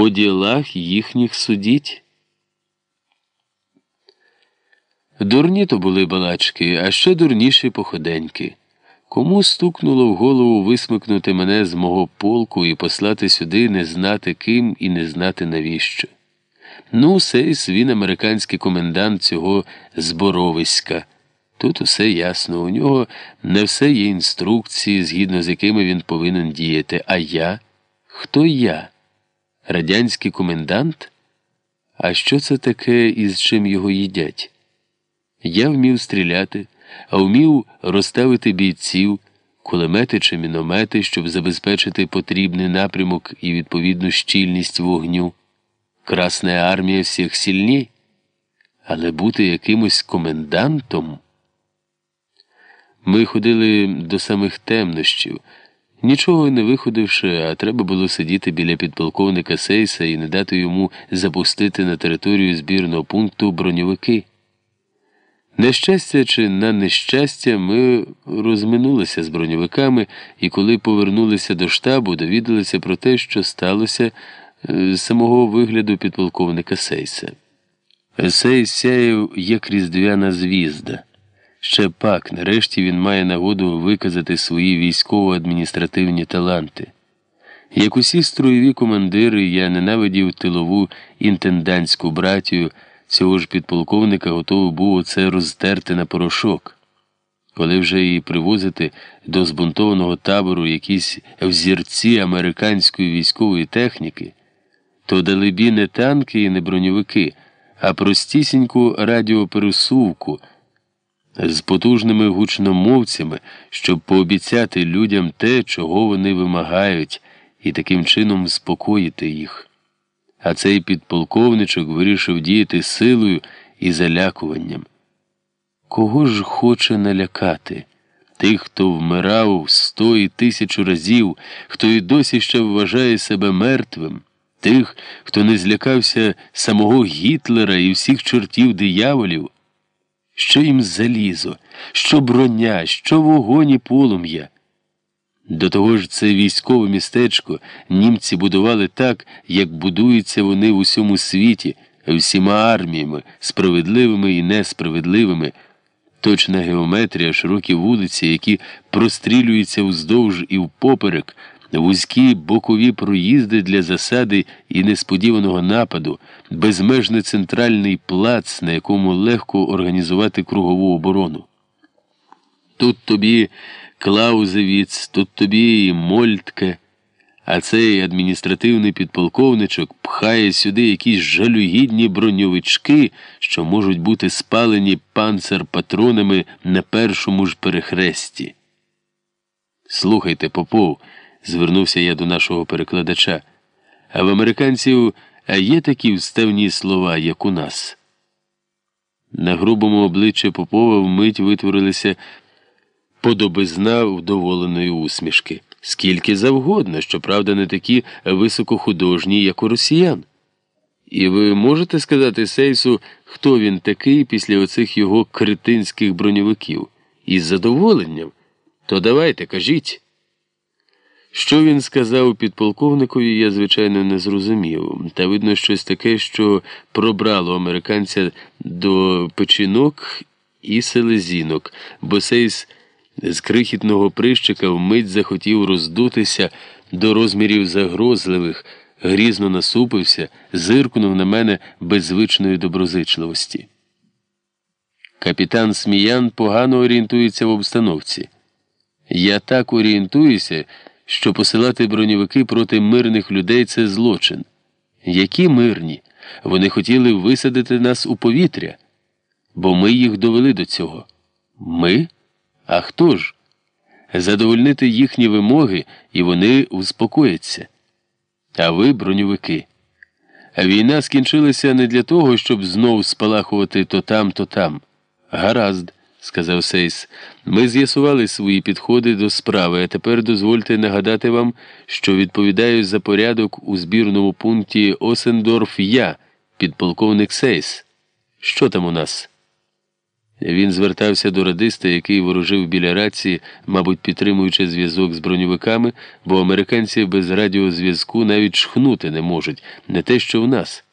по ділах їхніх судіть. Дурні то були балачки, а ще дурніші походеньки. Кому стукнуло в голову висмикнути мене з мого полку і послати сюди не знати ким і не знати навіщо? Ну, Сейс, він американський комендант цього зборовиська. Тут усе ясно. У нього не все є інструкції, згідно з якими він повинен діяти. А я? Хто я? Радянський комендант? А що це таке і з чим його їдять? Я вмів стріляти, а вмів розставити бійців, кулемети чи міномети, щоб забезпечити потрібний напрямок і відповідну щільність вогню. Красна армія всіх сильній, але бути якимось комендантом. Ми ходили до самих темнощів, нічого не виходивши, а треба було сидіти біля підполковника Сейса і не дати йому запустити на територію збірного пункту броньовики. Нещастя чи на нещастя, ми розминулися з броньовиками і, коли повернулися до штабу, довідалися про те, що сталося з самого вигляду підполковника Сейса. Сейс сяяв як різдвяна звізда. Ще пак, нарешті він має нагоду виказати свої військово-адміністративні таланти. Як усі строєві командири, я ненавидів тилову інтендантську братію, цього ж підполковника готовий був оце розтерти на порошок. Коли вже її привозити до збунтованого табору якісь взірці американської військової техніки, то далебі не танки і не броньовики, а простісіньку радіопересувку з потужними гучномовцями, щоб пообіцяти людям те, чого вони вимагають, і таким чином спокоїти їх. А цей підполковничок вирішив діяти силою і залякуванням. Кого ж хоче налякати? Тих, хто вмирав сто і тисячу разів, хто і досі ще вважає себе мертвим, тих, хто не злякався самого Гітлера і всіх чортів дияволів. Що їм залізо, що броня, що вогонь і полум'я. До того ж, це військове містечко німці будували так, як будуються вони в усьому світі, всіма арміями, справедливими і несправедливими, точна геометрія, широкі вулиці, які прострілюються вздовж і впоперек, вузькі бокові проїзди для засади і несподіваного нападу, безмежний центральний плац, на якому легко організувати кругову оборону. Тут тобі Клаузевіц, тут тобі і Мольтке, а цей адміністративний підполковничок пхає сюди якісь жалюгідні броньовички, що можуть бути спалені панцер-патронами на першому ж перехресті. Слухайте, Попов, звернувся я до нашого перекладача, а в американців є такі вставні слова, як у нас. На грубому обличчі Попова вмить витворилися подобизна вдоволеної усмішки. Скільки завгодно, щоправда, не такі високохудожні, як у росіян. І ви можете сказати Сейсу, хто він такий після оцих його критинських броньовиків? Із задоволенням? То давайте кажіть. Що він сказав підполковникові, я, звичайно, не зрозумів, та видно щось таке, що пробрало американця до печінок і селезінок, бо Сейс з крихітного прищика вмить захотів роздутися до розмірів загрозливих, грізно насупився, зиркнув на мене без звичної доброзичливості. Капітан Сміян погано орієнтується в обстановці. Я так орієнтуюся, що посилати броньовики проти мирних людей це злочин. Які мирні? Вони хотіли висадити нас у повітря, бо ми їх довели до цього. Ми? А хто ж? Задовольнити їхні вимоги, і вони успокояться. А ви, броньовики. Війна скінчилася не для того, щоб знов спалахувати то там, то там. Гаразд, сказав Сейс. Ми з'ясували свої підходи до справи, а тепер дозвольте нагадати вам, що відповідаю за порядок у збірному пункті Осендорф я, підполковник Сейс. Що там у нас? Він звертався до радиста, який ворожив біля рації, мабуть, підтримуючи зв'язок з броньовиками, бо американці без радіозв'язку навіть чхнути не можуть, не те, що в нас.